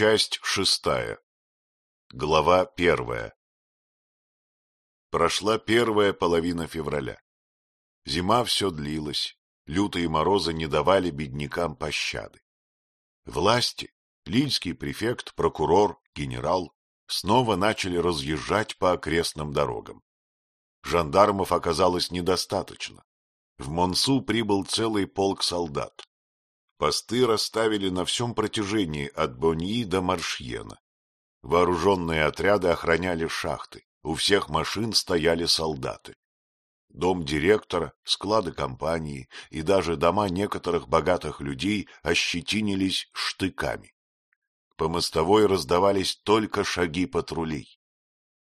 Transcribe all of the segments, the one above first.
Часть шестая. Глава первая. Прошла первая половина февраля. Зима все длилась, лютые морозы не давали беднякам пощады. Власти, лильский префект, прокурор, генерал снова начали разъезжать по окрестным дорогам. Жандармов оказалось недостаточно. В Монсу прибыл целый полк солдат. Посты расставили на всем протяжении от Боньи до Маршьена. Вооруженные отряды охраняли шахты, у всех машин стояли солдаты. Дом директора, склады компании и даже дома некоторых богатых людей ощетинились штыками. По мостовой раздавались только шаги патрулей.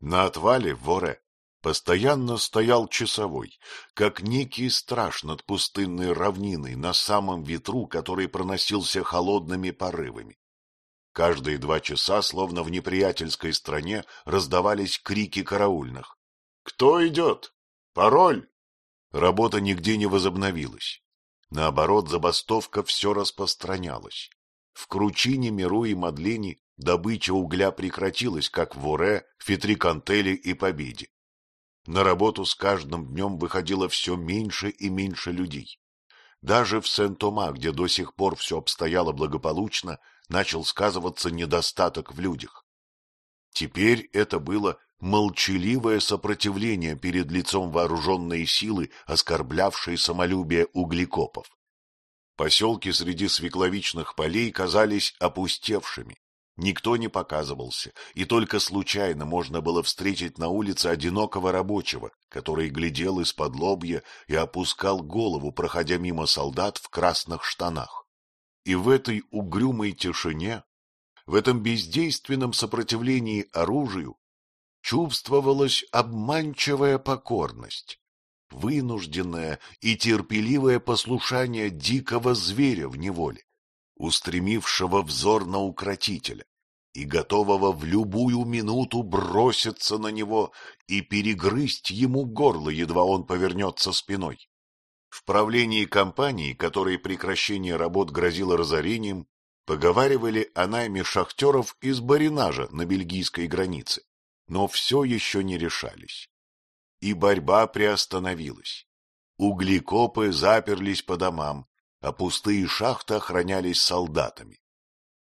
На отвале в Воре Постоянно стоял часовой, как некий страж над пустынной равниной на самом ветру, который проносился холодными порывами. Каждые два часа, словно в неприятельской стране, раздавались крики караульных. «Кто идет? Пароль!» Работа нигде не возобновилась. Наоборот, забастовка все распространялась. В Кручине, Миру и Мадлине добыча угля прекратилась, как в Уре, Фитрикантеле и Победе. На работу с каждым днем выходило все меньше и меньше людей. Даже в Сен-Тома, где до сих пор все обстояло благополучно, начал сказываться недостаток в людях. Теперь это было молчаливое сопротивление перед лицом вооруженной силы, оскорблявшей самолюбие углекопов. Поселки среди свекловичных полей казались опустевшими. Никто не показывался, и только случайно можно было встретить на улице одинокого рабочего, который глядел из-под лобья и опускал голову, проходя мимо солдат в красных штанах. И в этой угрюмой тишине, в этом бездейственном сопротивлении оружию, чувствовалась обманчивая покорность, вынужденное и терпеливое послушание дикого зверя в неволе устремившего взор на укротителя и готового в любую минуту броситься на него и перегрызть ему горло, едва он повернется спиной. В правлении компании, которой прекращение работ грозило разорением, поговаривали о найме шахтеров из баринажа на бельгийской границе, но все еще не решались. И борьба приостановилась. Углекопы заперлись по домам, а пустые шахты охранялись солдатами.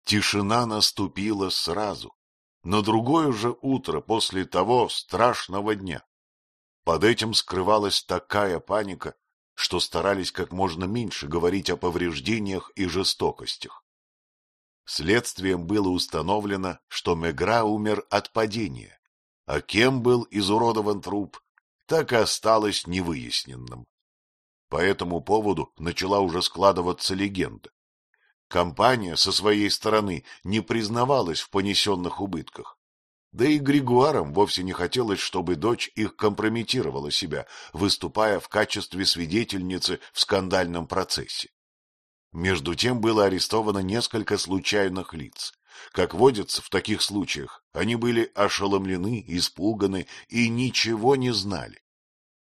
Тишина наступила сразу, на другое же утро после того страшного дня. Под этим скрывалась такая паника, что старались как можно меньше говорить о повреждениях и жестокостях. Следствием было установлено, что Мегра умер от падения, а кем был изуродован труп, так и осталось невыясненным. По этому поводу начала уже складываться легенда. Компания со своей стороны не признавалась в понесенных убытках. Да и Григуарам вовсе не хотелось, чтобы дочь их компрометировала себя, выступая в качестве свидетельницы в скандальном процессе. Между тем было арестовано несколько случайных лиц. Как водится в таких случаях, они были ошеломлены, испуганы и ничего не знали.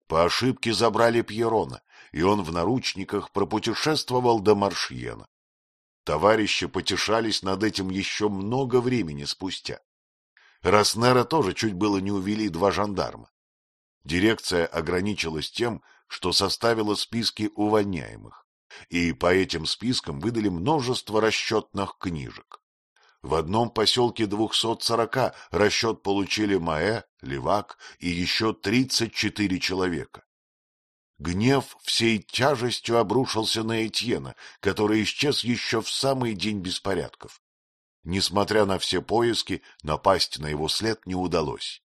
По ошибке забрали Пьерона, и он в наручниках пропутешествовал до Маршьена. Товарищи потешались над этим еще много времени спустя. Роснера тоже чуть было не увели два жандарма. Дирекция ограничилась тем, что составила списки увольняемых, и по этим спискам выдали множество расчетных книжек. В одном поселке двухсот сорока расчет получили Маэ, Левак и еще тридцать четыре человека. Гнев всей тяжестью обрушился на Этьена, который исчез еще в самый день беспорядков. Несмотря на все поиски, напасть на его след не удалось.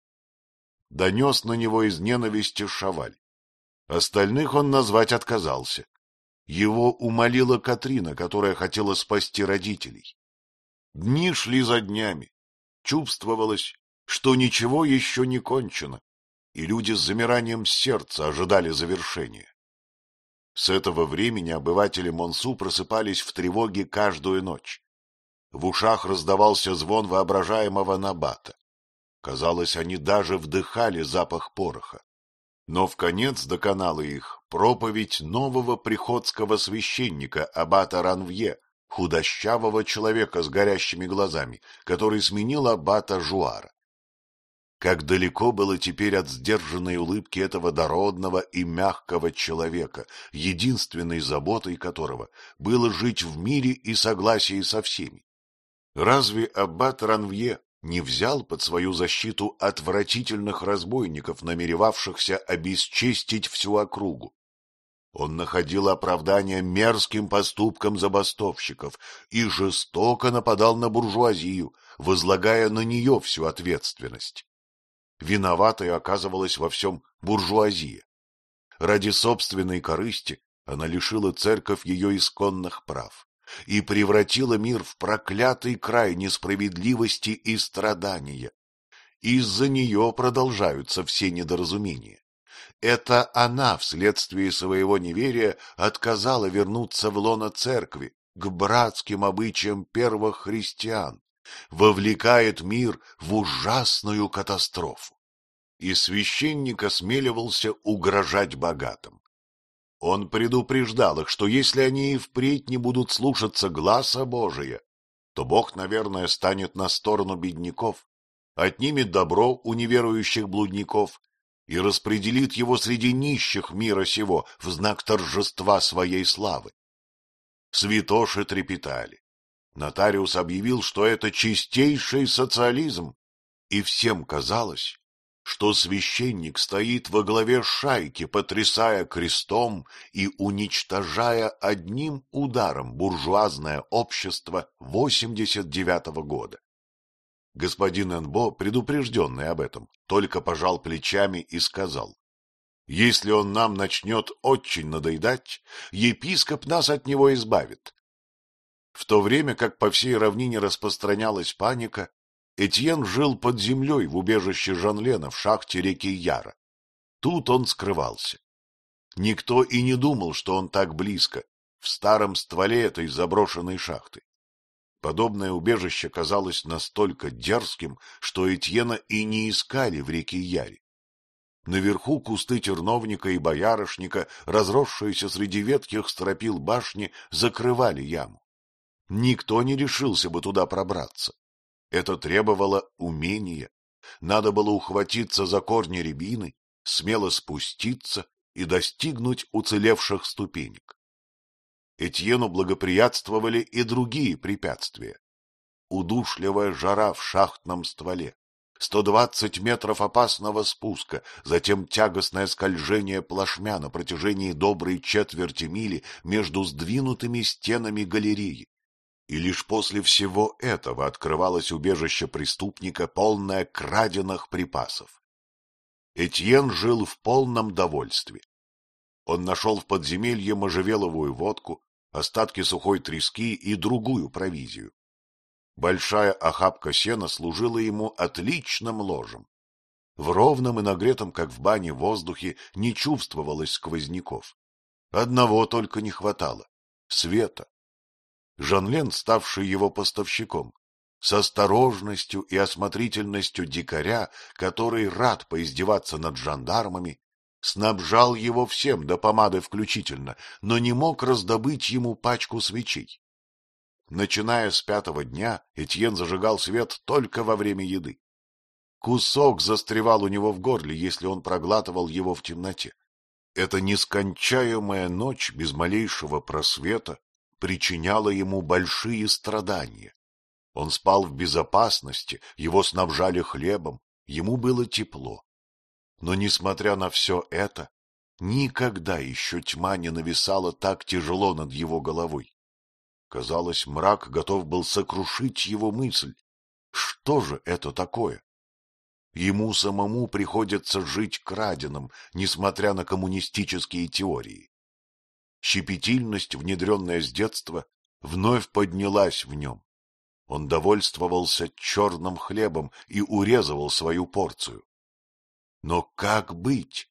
Донес на него из ненависти Шаваль. Остальных он назвать отказался. Его умолила Катрина, которая хотела спасти родителей. Дни шли за днями. Чувствовалось, что ничего еще не кончено и люди с замиранием сердца ожидали завершения. С этого времени обыватели Монсу просыпались в тревоге каждую ночь. В ушах раздавался звон воображаемого набата. Казалось, они даже вдыхали запах пороха. Но в конец доконала их проповедь нового приходского священника аббата Ранвье, худощавого человека с горящими глазами, который сменил аббата Жуара. Как далеко было теперь от сдержанной улыбки этого дородного и мягкого человека, единственной заботой которого было жить в мире и согласии со всеми. Разве аббат Ранвье не взял под свою защиту отвратительных разбойников, намеревавшихся обесчестить всю округу? Он находил оправдание мерзким поступкам забастовщиков и жестоко нападал на буржуазию, возлагая на нее всю ответственность. Виноватой оказывалась во всем буржуазия. Ради собственной корысти она лишила церковь ее исконных прав и превратила мир в проклятый край несправедливости и страдания. Из-за нее продолжаются все недоразумения. Это она вследствие своего неверия отказала вернуться в лоно церкви, к братским обычаям первых христиан, вовлекает мир в ужасную катастрофу. И священник осмеливался угрожать богатым. Он предупреждал их, что если они и впредь не будут слушаться гласа Божия, то Бог, наверное, станет на сторону бедняков, отнимет добро у неверующих блудников и распределит его среди нищих мира сего в знак торжества своей славы. Святоши трепетали. Нотариус объявил, что это чистейший социализм, и всем казалось, что священник стоит во главе шайки, потрясая крестом и уничтожая одним ударом буржуазное общество 89-го года. Господин Энбо, предупрежденный об этом, только пожал плечами и сказал, «Если он нам начнет очень надоедать, епископ нас от него избавит, в то время как по всей равнине распространялась паника, Этьен жил под землей в убежище Жанлена в шахте реки Яра. Тут он скрывался. Никто и не думал, что он так близко, в старом стволе этой заброшенной шахты. Подобное убежище казалось настолько дерзким, что Этьена и не искали в реке Яре. Наверху кусты терновника и боярышника, разросшиеся среди ветхих стропил башни, закрывали яму. Никто не решился бы туда пробраться. Это требовало умения. Надо было ухватиться за корни рябины, смело спуститься и достигнуть уцелевших ступенек. Этьену благоприятствовали и другие препятствия. Удушливая жара в шахтном стволе, 120 метров опасного спуска, затем тягостное скольжение плашмя на протяжении доброй четверти мили между сдвинутыми стенами галереи, и лишь после всего этого открывалось убежище преступника, полное краденных припасов. Этьен жил в полном довольстве. Он нашел в подземелье можжевеловую водку, остатки сухой трески и другую провизию. Большая охапка сена служила ему отличным ложем. В ровном и нагретом, как в бане, воздухе не чувствовалось сквозняков. Одного только не хватало — света. Жанлен, ставший его поставщиком, с осторожностью и осмотрительностью дикаря, который рад поиздеваться над жандармами, снабжал его всем до помады включительно, но не мог раздобыть ему пачку свечей. Начиная с пятого дня, Этьен зажигал свет только во время еды. Кусок застревал у него в горле, если он проглатывал его в темноте. Эта нескончаемая ночь без малейшего просвета причиняла ему большие страдания. Он спал в безопасности, его снабжали хлебом, ему было тепло. Но, несмотря на все это, никогда еще тьма не нависала так тяжело над его головой. Казалось, мрак готов был сокрушить его мысль. Что же это такое? Ему самому приходится жить краденым, несмотря на коммунистические теории. Щепетильность, внедренная с детства, вновь поднялась в нем. Он довольствовался черным хлебом и урезывал свою порцию. Но как быть?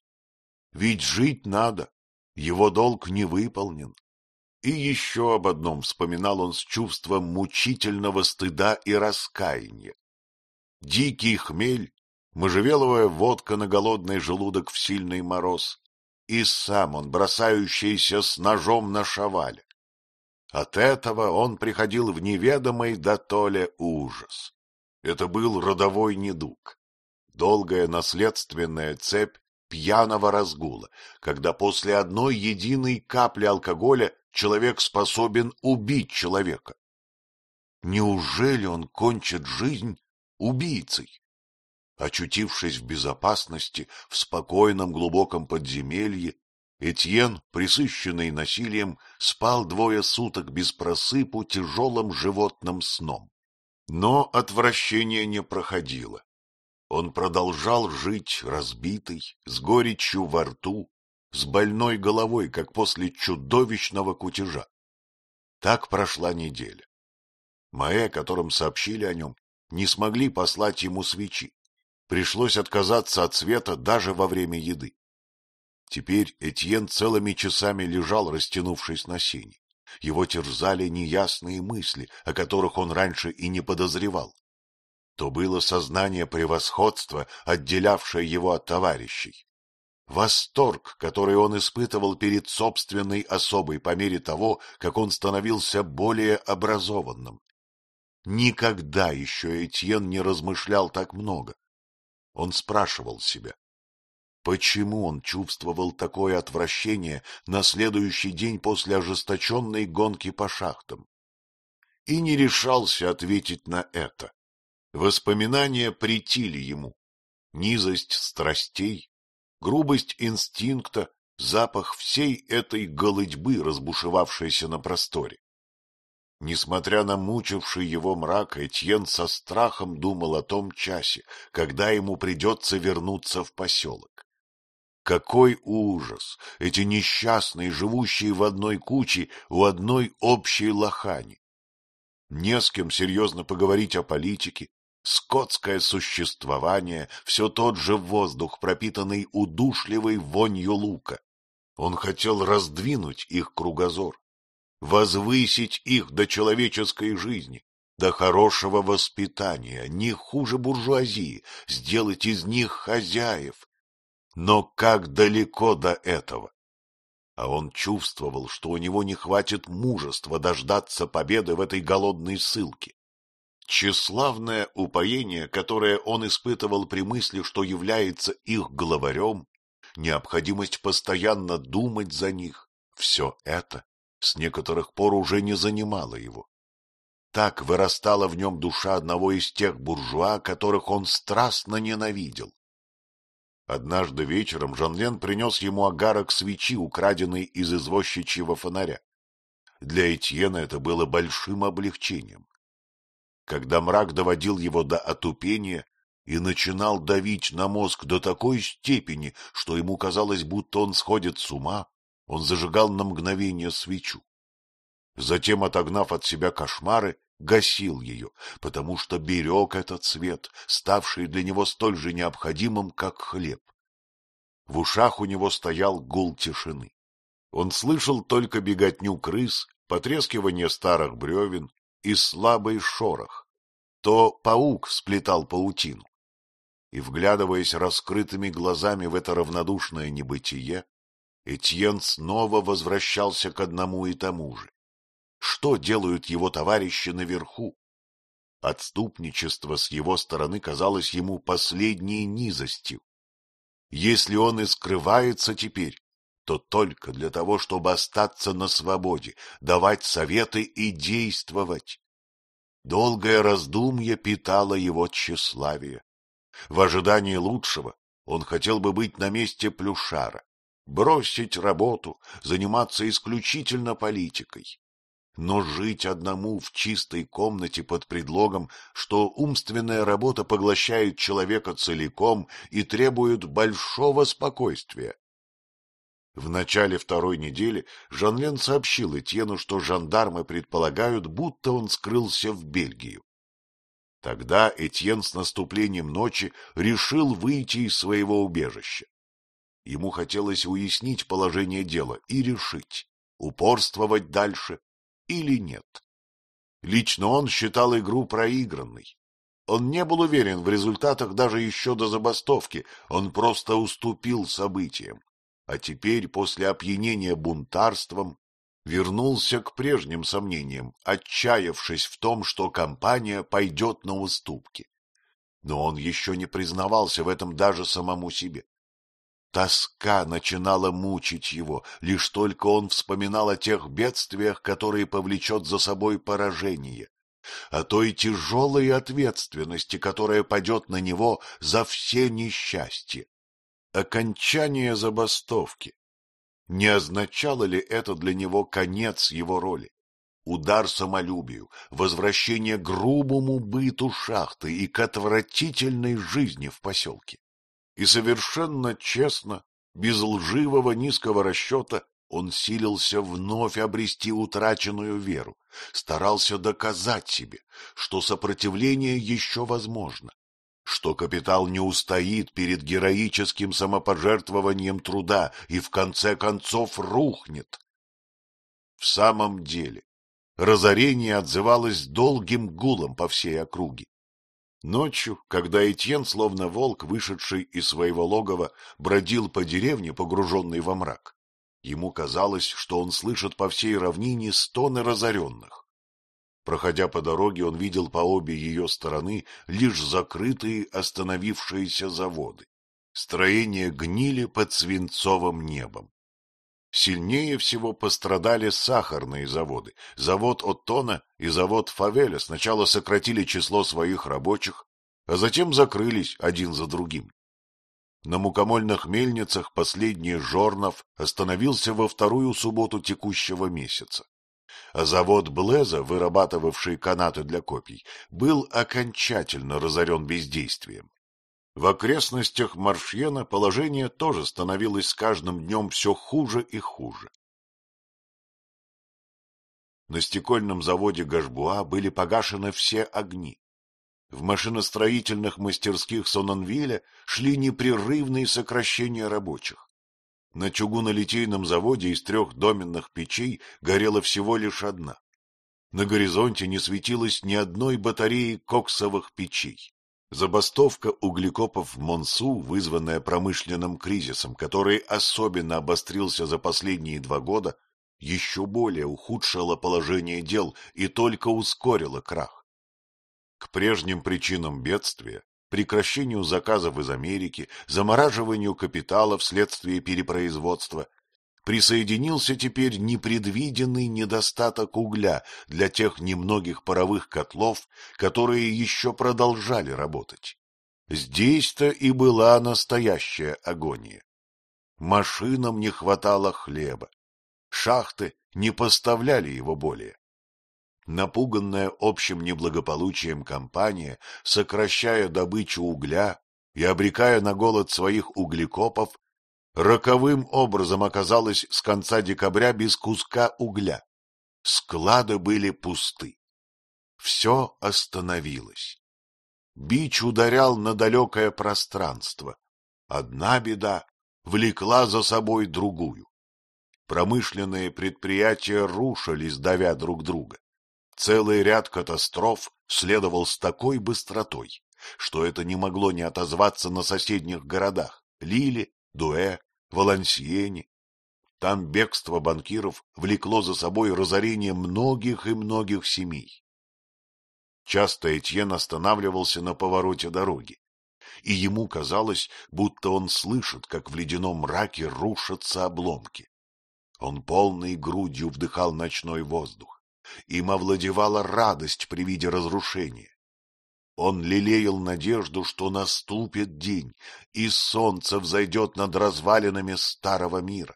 Ведь жить надо, его долг не выполнен. И еще об одном вспоминал он с чувством мучительного стыда и раскаяния. Дикий хмель, можжевеловая водка на голодный желудок в сильный мороз, и сам он, бросающийся с ножом на шавале. От этого он приходил в неведомый дотоле ужас. Это был родовой недуг, долгая наследственная цепь пьяного разгула, когда после одной единой капли алкоголя человек способен убить человека. Неужели он кончит жизнь убийцей? Очутившись в безопасности, в спокойном глубоком подземелье, Этьен, присыщенный насилием, спал двое суток без просыпу тяжелым животным сном. Но отвращение не проходило. Он продолжал жить разбитый, с горечью во рту, с больной головой, как после чудовищного кутежа. Так прошла неделя. Маэ, которым сообщили о нем, не смогли послать ему свечи. Пришлось отказаться от света даже во время еды. Теперь Этьен целыми часами лежал, растянувшись на сене. Его терзали неясные мысли, о которых он раньше и не подозревал. То было сознание превосходства, отделявшее его от товарищей. Восторг, который он испытывал перед собственной особой по мере того, как он становился более образованным. Никогда еще Этьен не размышлял так много. Он спрашивал себя, почему он чувствовал такое отвращение на следующий день после ожесточенной гонки по шахтам. И не решался ответить на это. Воспоминания притили ему. Низость страстей, грубость инстинкта, запах всей этой голытьбы, разбушевавшейся на просторе. Несмотря на мучивший его мрак, Этьен со страхом думал о том часе, когда ему придется вернуться в поселок. Какой ужас! Эти несчастные, живущие в одной куче, у одной общей лохани. Не с кем серьезно поговорить о политике, скотское существование, все тот же воздух, пропитанный удушливой вонью лука. Он хотел раздвинуть их кругозор, возвысить их до человеческой жизни, до хорошего воспитания, не хуже буржуазии, сделать из них хозяев. Но как далеко до этого? А он чувствовал, что у него не хватит мужества дождаться победы в этой голодной ссылке. Тщеславное упоение, которое он испытывал при мысли, что является их главарем, необходимость постоянно думать за них, все это с некоторых пор уже не занимало его. Так вырастала в нем душа одного из тех буржуа, которых он страстно ненавидел. Однажды вечером Жанлен принес ему агарок свечи, украденный из извозчичьего фонаря. Для Этьена это было большим облегчением. Когда мрак доводил его до отупения и начинал давить на мозг до такой степени, что ему казалось, будто он сходит с ума, он зажигал на мгновение свечу. Затем, отогнав от себя кошмары, гасил ее, потому что берег этот свет, ставший для него столь же необходимым, как хлеб. В ушах у него стоял гул тишины. Он слышал только беготню крыс, потрескивание старых бревен и слабый шорох. То паук сплетал паутину. И, вглядываясь раскрытыми глазами в это равнодушное небытие, Этьен снова возвращался к одному и тому же. Что делают его товарищи наверху? Отступничество с его стороны казалось ему последней низостью. Если он и скрывается теперь, то только для того, чтобы остаться на свободе, давать советы и действовать. Долгое раздумье питало его тщеславие. В ожидании лучшего он хотел бы быть на месте Плюшара, бросить работу, заниматься исключительно политикой. Но жить одному в чистой комнате под предлогом, что умственная работа поглощает человека целиком и требует большого спокойствия. В начале второй недели Жанлен сообщил Этьену, что жандармы предполагают, будто он скрылся в Бельгию. Тогда Этьен с наступлением ночи решил выйти из своего убежища. Ему хотелось уяснить положение дела и решить, упорствовать дальше или нет. Лично он считал игру проигранной. Он не был уверен в результатах даже еще до забастовки, он просто уступил событиям. А теперь, после опьянения бунтарством, вернулся к прежним сомнениям, отчаявшись в том, что компания пойдет на уступки. Но он еще не признавался в этом даже самому себе. Тоска начинала мучить его, лишь только он вспоминал о тех бедствиях, которые повлечет за собой поражение, о той тяжелой ответственности, которая падет на него за все несчастья. Окончание забастовки. Не означало ли это для него конец его роли? Удар самолюбию, возвращение грубому быту шахты и к отвратительной жизни в поселке. И совершенно честно, без лживого низкого расчета, он силился вновь обрести утраченную веру, старался доказать себе, что сопротивление еще возможно, что капитал не устоит перед героическим самопожертвованием труда и в конце концов рухнет. В самом деле, разорение отзывалось долгим гулом по всей округе. Ночью, когда Этьен, словно волк, вышедший из своего логова, бродил по деревне, погруженный во мрак, ему казалось, что он слышит по всей равнине стоны разоренных. Проходя по дороге, он видел по обе ее стороны лишь закрытые остановившиеся заводы. Строения гнили под свинцовым небом. Сильнее всего пострадали сахарные заводы. Завод Оттона и завод Фавеля сначала сократили число своих рабочих, а затем закрылись один за другим. На мукомольных мельницах последний Жорнов остановился во вторую субботу текущего месяца. А завод Блеза, вырабатывавший канаты для копий, был окончательно разорен бездействием. В окрестностях Маршьена положение тоже становилось с каждым днем все хуже и хуже. На стекольном заводе Гашбуа были погашены все огни. В машиностроительных мастерских Сонанвиля шли непрерывные сокращения рабочих. На чугунолитейном заводе из трех доменных печей горела всего лишь одна. На горизонте не светилось ни одной батареи коксовых печей. Забастовка углекопов в Монсу, вызванная промышленным кризисом, который особенно обострился за последние два года, еще более ухудшила положение дел и только ускорила крах. К прежним причинам бедствия, прекращению заказов из Америки, замораживанию капитала вследствие перепроизводства, присоединился теперь непредвиденный недостаток угля для тех немногих паровых котлов, которые еще продолжали работать. Здесь-то и была настоящая агония. Машинам не хватало хлеба. Шахты не поставляли его более. Напуганная общим неблагополучием компания, сокращая добычу угля и обрекая на голод своих углекопов, роковым образом оказалась с конца декабря без куска угля. Склады были пусты. Все остановилось. Бич ударял на далекое пространство. Одна беда влекла за собой другую. Промышленные предприятия рушились, давя друг друга. Целый ряд катастроф следовал с такой быстротой, что это не могло не отозваться на соседних городах — Лиле, Дуэ, Валансиене. Там бегство банкиров влекло за собой разорение многих и многих семей. Часто Этьен останавливался на повороте дороги, и ему казалось, будто он слышит, как в ледяном мраке рушатся обломки. Он полной грудью вдыхал ночной воздух. Им овладевала радость при виде разрушения. Он лелеял надежду, что наступит день, и солнце взойдет над развалинами старого мира.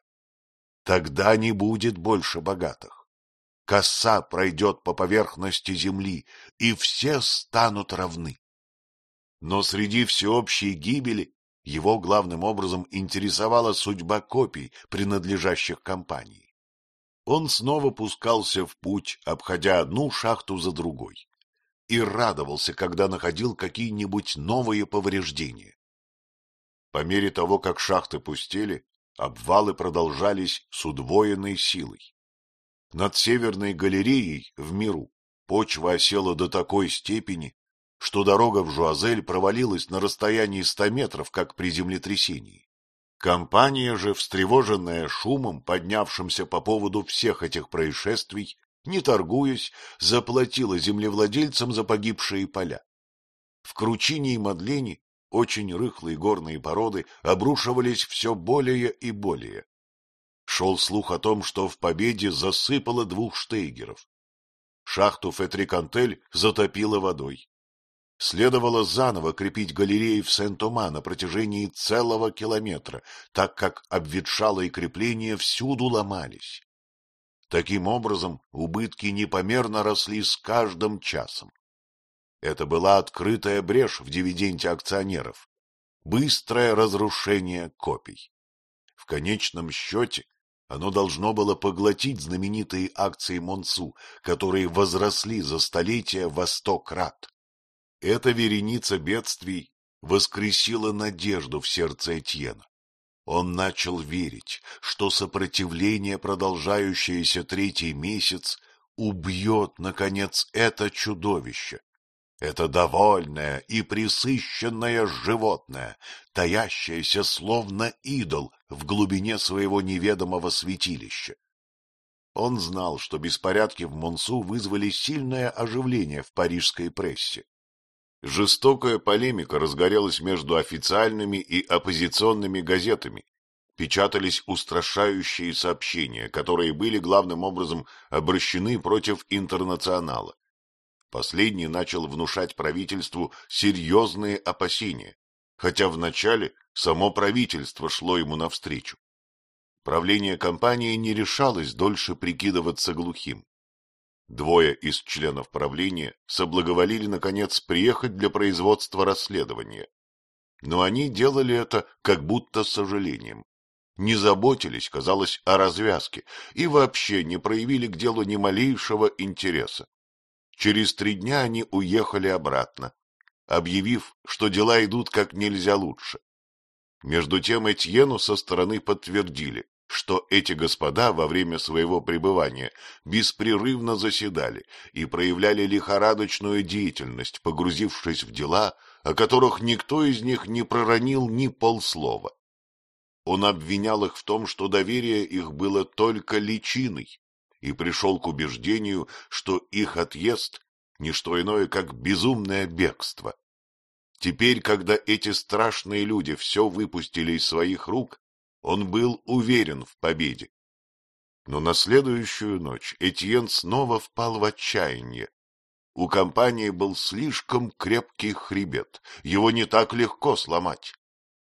Тогда не будет больше богатых. Коса пройдет по поверхности земли, и все станут равны. Но среди всеобщей гибели его главным образом интересовала судьба копий, принадлежащих компании. Он снова пускался в путь, обходя одну шахту за другой и радовался, когда находил какие-нибудь новые повреждения. По мере того, как шахты пустели, обвалы продолжались с удвоенной силой. Над северной галереей в миру почва осела до такой степени, что дорога в Жуазель провалилась на расстоянии ста метров, как при землетрясении. Компания же, встревоженная шумом, поднявшимся по поводу всех этих происшествий, не торгуясь, заплатила землевладельцам за погибшие поля. В Кручине и Мадлене очень рыхлые горные породы обрушивались все более и более. Шел слух о том, что в победе засыпало двух штейгеров. Шахту Фетрикантель затопило водой. Следовало заново крепить галереи в Сент-Тома на протяжении целого километра, так как обветшалые крепления всюду ломались. Таким образом, убытки непомерно росли с каждым часом. Это была открытая брешь в дивиденде акционеров, быстрое разрушение копий. В конечном счете оно должно было поглотить знаменитые акции Монсу, которые возросли за столетия во сто крат. Эта вереница бедствий воскресила надежду в сердце Этьена. Он начал верить, что сопротивление, продолжающееся третий месяц, убьет, наконец, это чудовище, это довольное и присыщенное животное, таящееся словно идол в глубине своего неведомого святилища. Он знал, что беспорядки в Монсу вызвали сильное оживление в парижской прессе. Жестокая полемика разгорелась между официальными и оппозиционными газетами. Печатались устрашающие сообщения, которые были главным образом обращены против интернационала. Последний начал внушать правительству серьезные опасения, хотя вначале само правительство шло ему навстречу. Правление компании не решалось дольше прикидываться глухим. Двое из членов правления соблаговолили, наконец, приехать для производства расследования. Но они делали это как будто с сожалением. Не заботились, казалось, о развязке и вообще не проявили к делу ни малейшего интереса. Через три дня они уехали обратно, объявив, что дела идут как нельзя лучше. Между тем Этьену со стороны подтвердили, что эти господа во время своего пребывания беспрерывно заседали и проявляли лихорадочную деятельность, погрузившись в дела, о которых никто из них не проронил ни полслова. Он обвинял их в том, что доверие их было только личиной, и пришел к убеждению, что их отъезд — не что иное, как безумное бегство. Теперь, когда эти страшные люди все выпустили из своих рук, он был уверен в победе. Но на следующую ночь Этьен снова впал в отчаяние. У компании был слишком крепкий хребет, его не так легко сломать.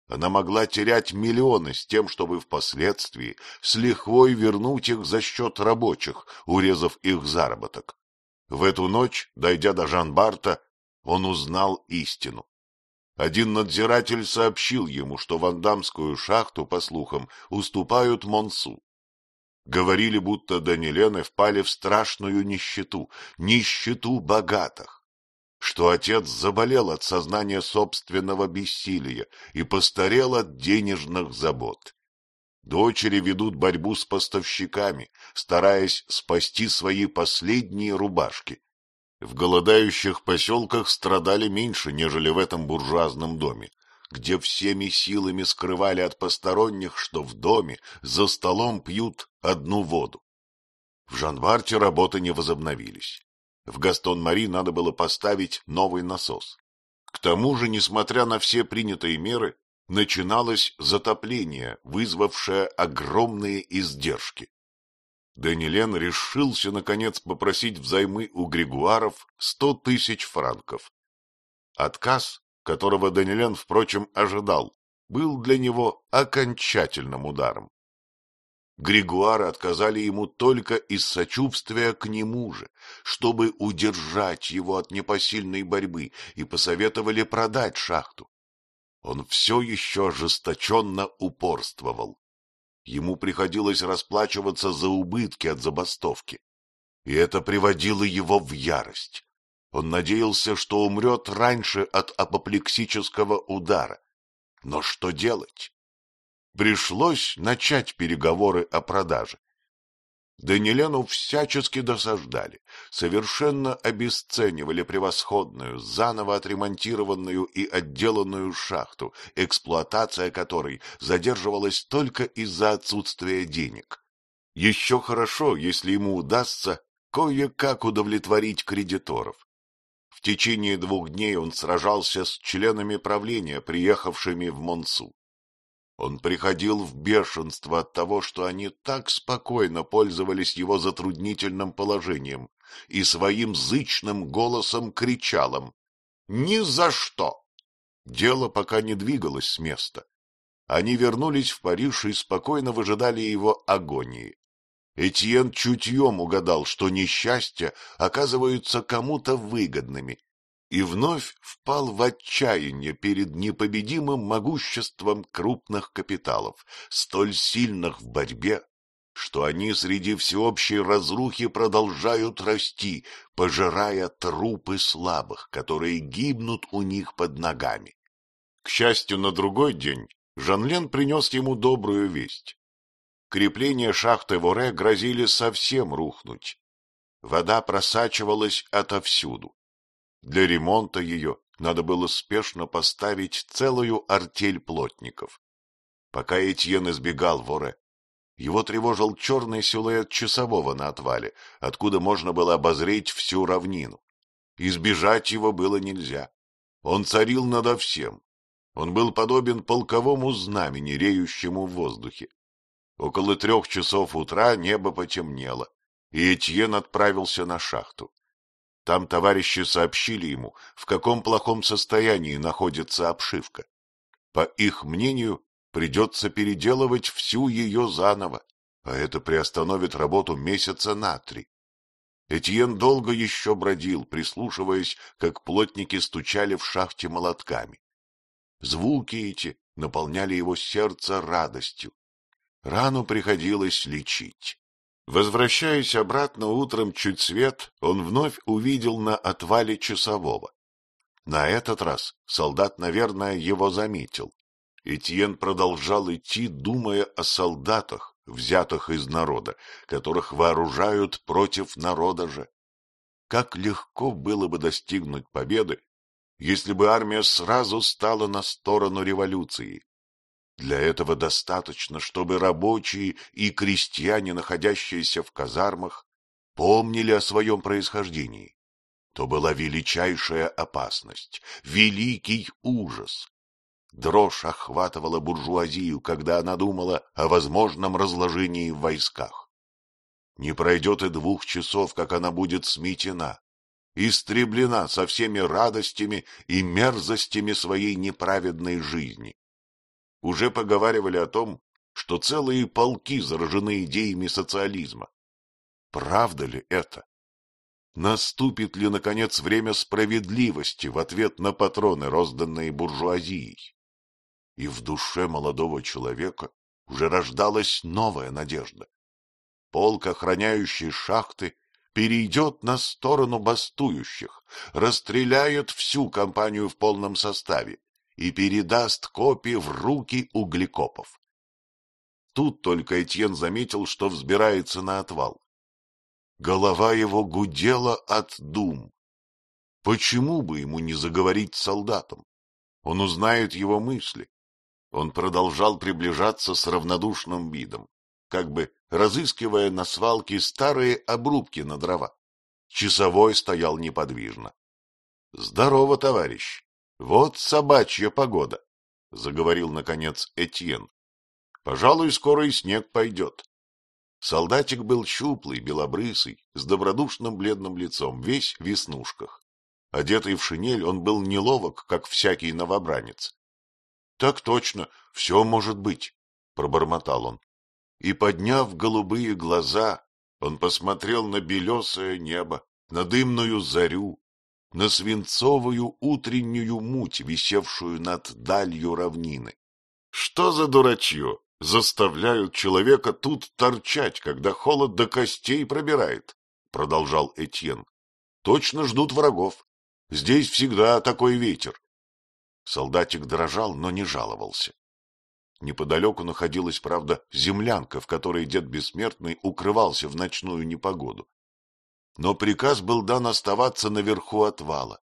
Она могла терять миллионы с тем, чтобы впоследствии с лихвой вернуть их за счет рабочих, урезав их заработок. В эту ночь, дойдя до Жан-Барта, он узнал истину. Один надзиратель сообщил ему, что вандамскую шахту, по слухам, уступают Монсу. Говорили, будто Данилены впали в страшную нищету, нищету богатых что отец заболел от сознания собственного бессилия и постарел от денежных забот. Дочери ведут борьбу с поставщиками, стараясь спасти свои последние рубашки. В голодающих поселках страдали меньше, нежели в этом буржуазном доме, где всеми силами скрывали от посторонних, что в доме за столом пьют одну воду. В Жанварте работы не возобновились. В Гастон-Мари надо было поставить новый насос. К тому же, несмотря на все принятые меры, начиналось затопление, вызвавшее огромные издержки. Данилен решился, наконец, попросить взаймы у Григуаров сто тысяч франков. Отказ, которого Данилен, впрочем, ожидал, был для него окончательным ударом. Григуары отказали ему только из сочувствия к нему же, чтобы удержать его от непосильной борьбы, и посоветовали продать шахту. Он все еще ожесточенно упорствовал. Ему приходилось расплачиваться за убытки от забастовки, и это приводило его в ярость. Он надеялся, что умрет раньше от апоплексического удара. Но что делать? пришлось начать переговоры о продаже. Данилену всячески досаждали, совершенно обесценивали превосходную, заново отремонтированную и отделанную шахту, эксплуатация которой задерживалась только из-за отсутствия денег. Еще хорошо, если ему удастся кое-как удовлетворить кредиторов. В течение двух дней он сражался с членами правления, приехавшими в Монсу. Он приходил в бешенство от того, что они так спокойно пользовались его затруднительным положением и своим зычным голосом кричал им «Ни за что!». Дело пока не двигалось с места. Они вернулись в Париж и спокойно выжидали его агонии. Этьен чутьем угадал, что несчастья оказываются кому-то выгодными, и вновь впал в отчаяние перед непобедимым могуществом крупных капиталов, столь сильных в борьбе, что они среди всеобщей разрухи продолжают расти, пожирая трупы слабых, которые гибнут у них под ногами. К счастью, на другой день Жанлен принес ему добрую весть. Крепления шахты Воре грозили совсем рухнуть. Вода просачивалась отовсюду. Для ремонта ее надо было спешно поставить целую артель плотников. Пока Этьен избегал воре, его тревожил черный силуэт часового на отвале, откуда можно было обозреть всю равнину. Избежать его было нельзя. Он царил надо всем. Он был подобен полковому знамени, реющему в воздухе. Около трех часов утра небо потемнело, и Этьен отправился на шахту. Там товарищи сообщили ему, в каком плохом состоянии находится обшивка. По их мнению, придется переделывать всю ее заново, а это приостановит работу месяца на три. Этьен долго еще бродил, прислушиваясь, как плотники стучали в шахте молотками. Звуки эти наполняли его сердце радостью. Рану приходилось лечить. Возвращаясь обратно утром чуть свет, он вновь увидел на отвале часового. На этот раз солдат, наверное, его заметил. Этьен продолжал идти, думая о солдатах, взятых из народа, которых вооружают против народа же. Как легко было бы достигнуть победы, если бы армия сразу стала на сторону революции. Для этого достаточно, чтобы рабочие и крестьяне, находящиеся в казармах, помнили о своем происхождении. То была величайшая опасность, великий ужас. Дрожь охватывала буржуазию, когда она думала о возможном разложении в войсках. Не пройдет и двух часов, как она будет сметена, истреблена со всеми радостями и мерзостями своей неправедной жизни уже поговаривали о том, что целые полки заражены идеями социализма. Правда ли это? Наступит ли, наконец, время справедливости в ответ на патроны, розданные буржуазией? И в душе молодого человека уже рождалась новая надежда. Полк, охраняющий шахты, перейдет на сторону бастующих, расстреляет всю компанию в полном составе и передаст копии в руки углекопов. Тут только Этьен заметил, что взбирается на отвал. Голова его гудела от дум. Почему бы ему не заговорить с солдатом? Он узнает его мысли. Он продолжал приближаться с равнодушным видом, как бы разыскивая на свалке старые обрубки на дрова. Часовой стоял неподвижно. — Здорово, товарищ! Вот собачья погода, — заговорил, наконец, Этьен. — Пожалуй, скоро и снег пойдет. Солдатик был щуплый, белобрысый, с добродушным бледным лицом, весь в веснушках. Одетый в шинель, он был неловок, как всякий новобранец. — Так точно, все может быть, — пробормотал он. И, подняв голубые глаза, он посмотрел на белесое небо, на дымную зарю, на свинцовую утреннюю муть, висевшую над далью равнины. Что за дурачье? Заставляют человека тут торчать, когда холод до костей пробирает, — продолжал Этьен. Точно ждут врагов. Здесь всегда такой ветер. Солдатик дрожал, но не жаловался. Неподалеку находилась, правда, землянка, в которой дед Бессмертный укрывался в ночную непогоду. Но приказ был дан оставаться наверху отвала,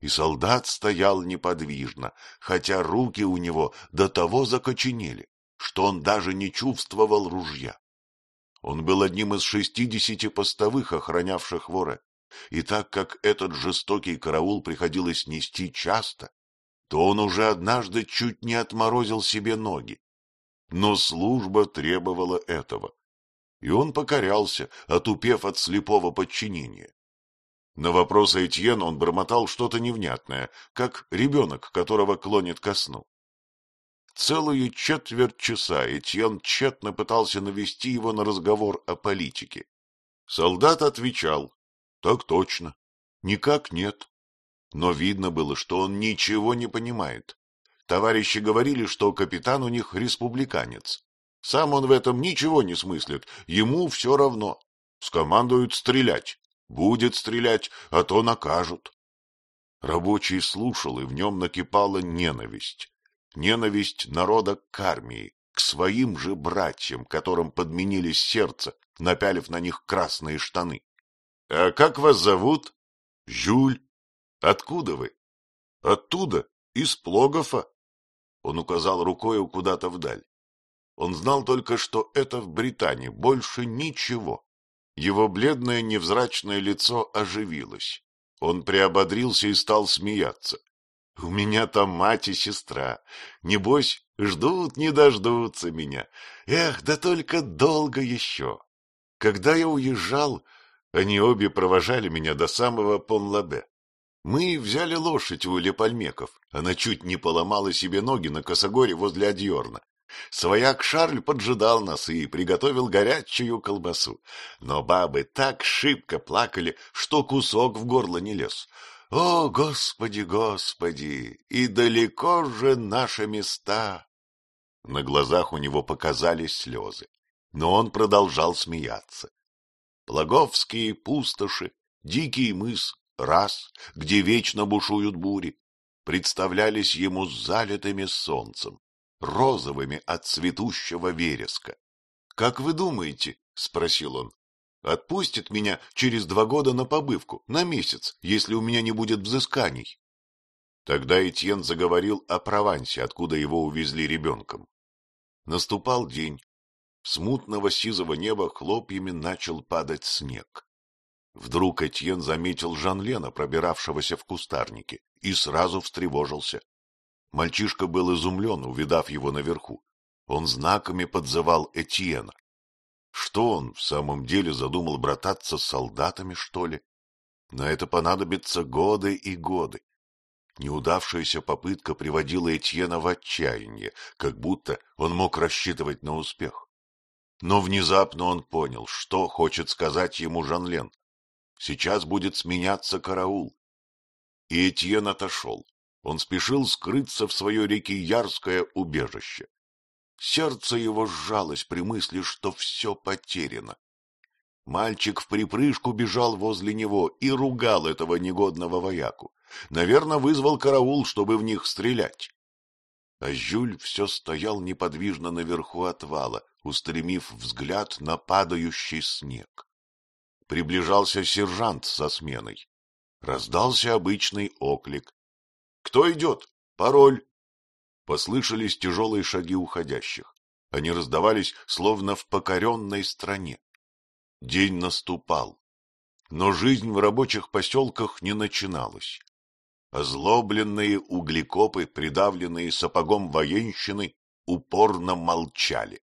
и солдат стоял неподвижно, хотя руки у него до того закоченели, что он даже не чувствовал ружья. Он был одним из шестидесяти постовых, охранявших воре, и так как этот жестокий караул приходилось нести часто, то он уже однажды чуть не отморозил себе ноги. Но служба требовала этого, и он покорялся, отупев от слепого подчинения. На вопросы Этьена он бормотал что-то невнятное, как ребенок, которого клонит ко сну. Целую четверть часа Этьен тщетно пытался навести его на разговор о политике. Солдат отвечал, так точно, никак нет. Но видно было, что он ничего не понимает. Товарищи говорили, что капитан у них республиканец. Сам он в этом ничего не смыслит, ему все равно. Скомандуют стрелять. Будет стрелять, а то накажут. Рабочий слушал, и в нем накипала ненависть. Ненависть народа к армии, к своим же братьям, которым подменили сердце, напялив на них красные штаны. — А как вас зовут? — Жюль. — Откуда вы? — Оттуда, из Плогофа. Он указал рукою куда-то вдаль. Он знал только, что это в Британии, больше ничего. Его бледное невзрачное лицо оживилось. Он приободрился и стал смеяться. — У меня там мать и сестра. Небось, ждут, не дождутся меня. Эх, да только долго еще. Когда я уезжал, они обе провожали меня до самого Понлабе. Мы взяли лошадь у Лепальмеков. Она чуть не поломала себе ноги на косогоре возле Адьорна. Свояк Шарль поджидал нас и приготовил горячую колбасу. Но бабы так шибко плакали, что кусок в горло не лез. О, Господи, Господи, и далеко же наши места! На глазах у него показались слезы, но он продолжал смеяться. Плаговские пустоши, дикий мыс, раз, где вечно бушуют бури, представлялись ему залитыми солнцем розовыми от цветущего вереска. — Как вы думаете, — спросил он, — отпустит меня через два года на побывку, на месяц, если у меня не будет взысканий? Тогда Этьен заговорил о Провансе, откуда его увезли ребенком. Наступал день. С мутного сизого неба хлопьями начал падать снег. Вдруг Этьен заметил Жан-Лена, пробиравшегося в кустарнике, и сразу встревожился. Мальчишка был изумлен, увидав его наверху. Он знаками подзывал Этьена. Что он в самом деле задумал брататься с солдатами, что ли? На это понадобятся годы и годы. Неудавшаяся попытка приводила Этьена в отчаяние, как будто он мог рассчитывать на успех. Но внезапно он понял, что хочет сказать ему Жанлен. Сейчас будет сменяться караул. И Этьен отошел. Он спешил скрыться в свое реки Ярское убежище. Сердце его сжалось при мысли, что все потеряно. Мальчик в припрыжку бежал возле него и ругал этого негодного вояку. Наверное, вызвал караул, чтобы в них стрелять. А Жюль все стоял неподвижно наверху отвала, устремив взгляд на падающий снег. Приближался сержант со сменой. Раздался обычный оклик. Кто идет? Пароль. Послышались тяжелые шаги уходящих. Они раздавались, словно в покоренной стране. День наступал, но жизнь в рабочих поселках не начиналась. Озлобленные углекопы, придавленные сапогом военщины, упорно молчали.